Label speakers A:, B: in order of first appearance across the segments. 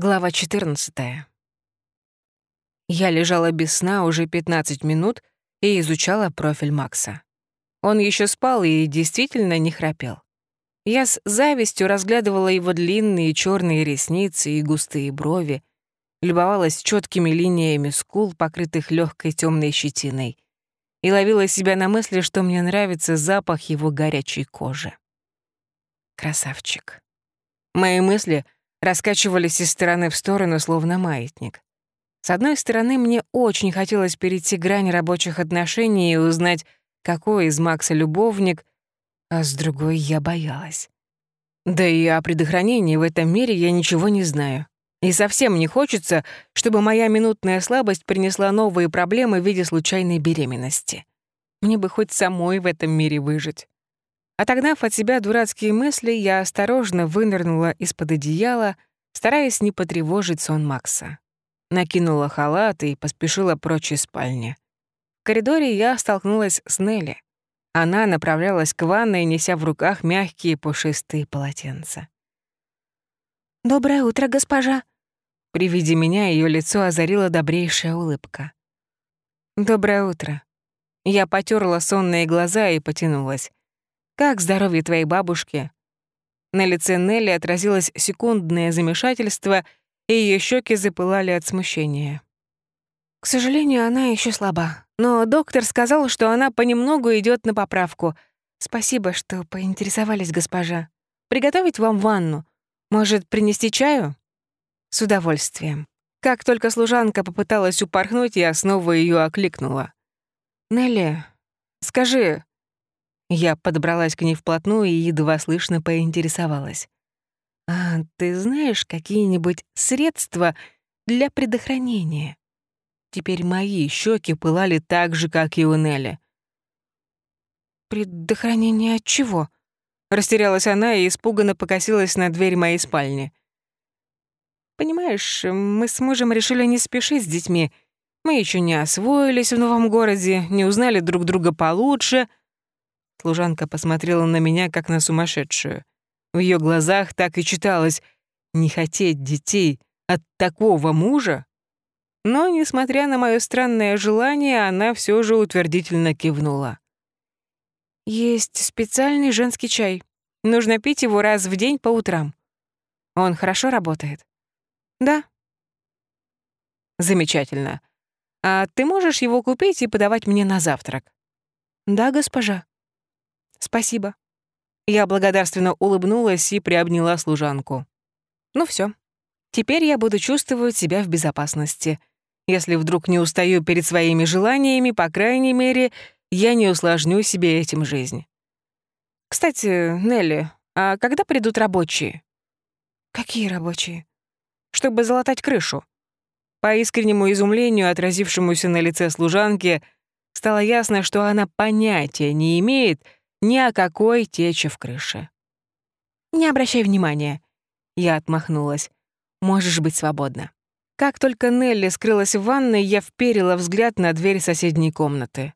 A: Глава 14. Я лежала без сна уже 15 минут и изучала профиль Макса. Он еще спал и действительно не храпел. Я с завистью разглядывала его длинные черные ресницы и густые брови, любовалась четкими линиями скул, покрытых легкой темной щетиной, и ловила себя на мысли, что мне нравится запах его горячей кожи. Красавчик. Мои мысли — раскачивались из стороны в сторону, словно маятник. С одной стороны, мне очень хотелось перейти грань рабочих отношений и узнать, какой из Макса любовник, а с другой я боялась. Да и о предохранении в этом мире я ничего не знаю. И совсем не хочется, чтобы моя минутная слабость принесла новые проблемы в виде случайной беременности. Мне бы хоть самой в этом мире выжить. Отогнав от себя дурацкие мысли, я осторожно вынырнула из-под одеяла, стараясь не потревожить сон Макса. Накинула халат и поспешила прочь из спальни. В коридоре я столкнулась с Нелли. Она направлялась к ванной, неся в руках мягкие пушистые полотенца.
B: «Доброе утро, госпожа!»
A: При виде меня ее лицо озарила добрейшая улыбка. «Доброе утро». Я потерла сонные глаза и потянулась. Как здоровье твоей бабушки?» На лице Нелли отразилось секундное замешательство, и ее щеки запылали от смущения.
B: «К сожалению, она еще слаба. Но доктор сказал, что она понемногу идет на поправку. Спасибо, что поинтересовались, госпожа. Приготовить вам ванну? Может, принести чаю?» «С удовольствием». Как только служанка попыталась упорхнуть, я снова ее окликнула. «Нелли, скажи, я подобралась к ней вплотную и едва слышно поинтересовалась. «А ты знаешь какие-нибудь средства для предохранения?» Теперь мои щеки пылали так же, как и у Нелли. «Предохранение от чего?» Растерялась она и испуганно покосилась на дверь моей спальни. «Понимаешь, мы с мужем решили не спешить с детьми. Мы еще не освоились в новом городе, не узнали друг друга получше, Служанка посмотрела на меня, как на сумасшедшую. В ее глазах так и читалось «не хотеть детей от такого мужа». Но, несмотря на мое странное желание, она все же утвердительно кивнула. «Есть специальный женский чай. Нужно пить его раз в день по утрам. Он хорошо работает?» «Да». «Замечательно. А ты можешь его купить и подавать мне на завтрак?» «Да, госпожа». «Спасибо». Я благодарственно улыбнулась и приобняла служанку. «Ну все. Теперь я буду чувствовать себя в безопасности. Если вдруг не устаю перед своими желаниями, по крайней мере, я не усложню себе этим жизнь. Кстати, Нелли, а когда придут рабочие? Какие рабочие? Чтобы залатать крышу. По искреннему изумлению, отразившемуся на лице служанки, стало ясно, что она понятия не имеет, ни о какой тече в крыше. «Не обращай внимания», — я отмахнулась. «Можешь быть свободна». Как только Нелли скрылась в ванной, я вперила взгляд на дверь соседней комнаты.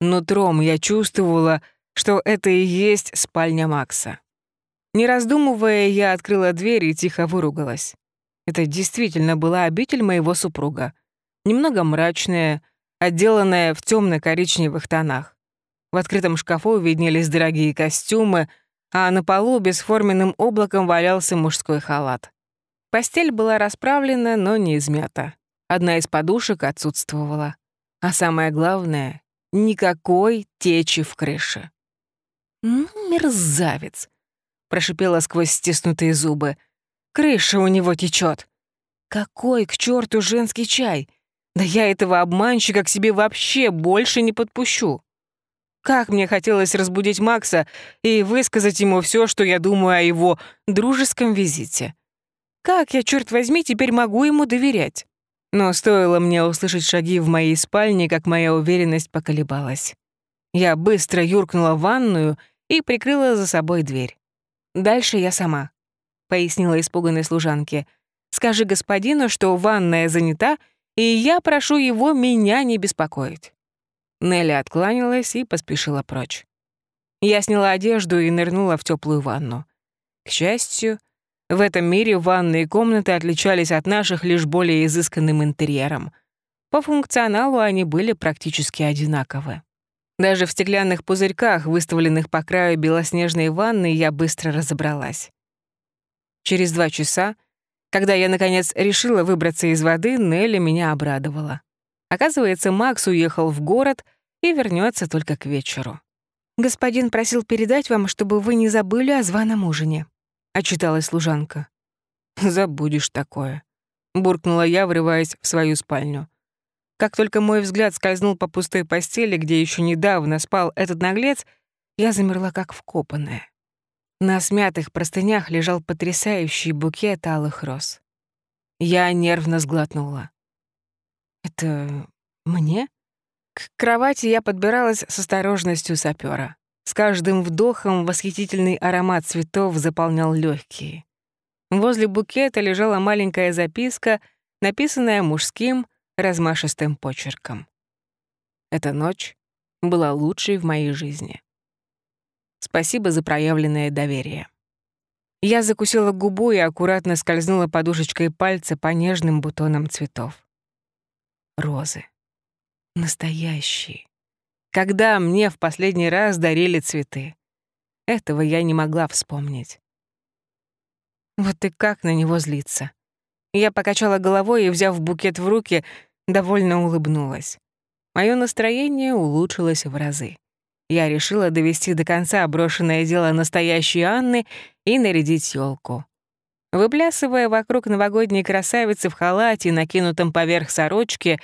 B: Нутром я чувствовала, что это и есть спальня Макса. Не раздумывая, я открыла дверь и тихо выругалась. Это действительно была обитель моего супруга. Немного мрачная, отделанная в темно коричневых тонах. В открытом шкафу виднелись дорогие костюмы, а на полу бесформенным облаком валялся мужской халат. Постель была расправлена, но не измята. Одна из подушек отсутствовала. А самое главное — никакой течи в крыше. «Ну, мерзавец!» — прошипела сквозь стиснутые зубы. «Крыша у него течет. Какой к черту женский чай? Да я этого обманщика к себе вообще больше не подпущу!» Как мне хотелось разбудить Макса и высказать ему все, что я думаю о его дружеском визите. Как я, черт возьми, теперь могу ему доверять? Но стоило мне услышать шаги в моей спальне, как моя уверенность поколебалась. Я быстро юркнула в ванную и прикрыла за собой дверь. «Дальше я сама», — пояснила испуганной служанке. «Скажи господину, что ванная занята, и я прошу его меня не беспокоить». Нелли откланялась и поспешила прочь. Я сняла одежду и нырнула в теплую ванну. К счастью,
A: В этом мире ванные комнаты отличались от наших лишь более изысканным интерьером. По функционалу они были практически одинаковы. Даже в стеклянных пузырьках, выставленных по краю белоснежной ванны, я быстро разобралась. Через два часа, когда я, наконец, решила выбраться из воды, Нелли меня обрадовала. Оказывается, Макс уехал в город и вернется только к вечеру. «Господин просил передать вам, чтобы вы не забыли о званом ужине», — отчиталась служанка. «Забудешь такое», — буркнула я, врываясь в свою спальню. Как только мой взгляд скользнул по пустой постели, где еще недавно спал этот наглец, я замерла как вкопанная. На смятых простынях лежал потрясающий букет алых роз. Я нервно сглотнула. «Это мне?» К кровати я подбиралась с осторожностью сапера. С каждым вдохом восхитительный аромат цветов заполнял легкие. Возле букета лежала маленькая записка, написанная мужским размашистым почерком. Эта ночь была лучшей в моей жизни. Спасибо за проявленное доверие. Я закусила губу и аккуратно скользнула подушечкой пальца по нежным бутонам цветов. Розы. Настоящие. Когда мне в последний раз дарили цветы? Этого я не могла вспомнить. Вот и как на него злиться. Я покачала головой и, взяв букет в руки, довольно улыбнулась. Моё настроение улучшилось в разы. Я решила довести до конца брошенное дело настоящей Анны и нарядить ёлку. Выплясывая вокруг новогодней красавицы в халате, накинутом поверх сорочки,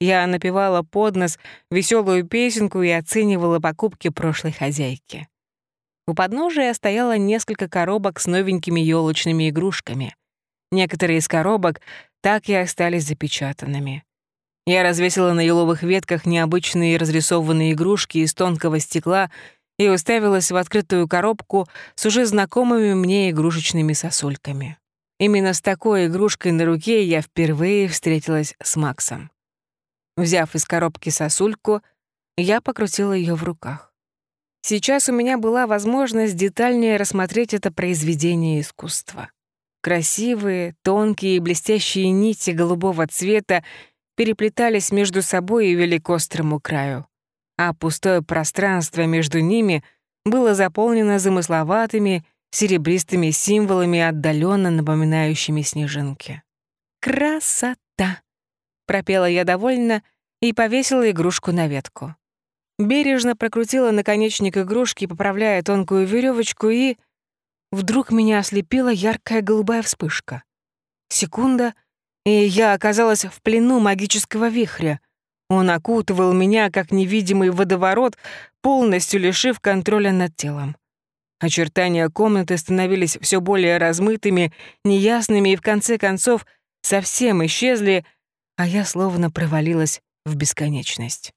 A: я напевала под нос веселую песенку и оценивала покупки прошлой хозяйки. У подножия стояло несколько коробок с новенькими елочными игрушками. Некоторые из коробок так и остались запечатанными. Я развесила на еловых ветках необычные разрисованные игрушки из тонкого стекла и уставилась в открытую коробку с уже знакомыми мне игрушечными сосульками. Именно с такой игрушкой на руке я впервые встретилась с Максом. Взяв из коробки сосульку, я покрутила ее в руках. Сейчас у меня была возможность детальнее рассмотреть это произведение искусства. Красивые, тонкие и блестящие нити голубого цвета переплетались между собой и вели к острому краю, а пустое пространство между ними было заполнено замысловатыми, серебристыми символами, отдаленно напоминающими снежинки. «Красота!» Пропела я довольно и повесила игрушку на ветку. Бережно прокрутила наконечник игрушки, поправляя тонкую веревочку, и вдруг меня ослепила яркая голубая вспышка. Секунда, и я оказалась в плену магического вихря. Он окутывал меня, как невидимый водоворот, полностью лишив контроля над телом. Очертания комнаты становились все более размытыми, неясными и, в конце концов, совсем исчезли, а я словно провалилась в бесконечность.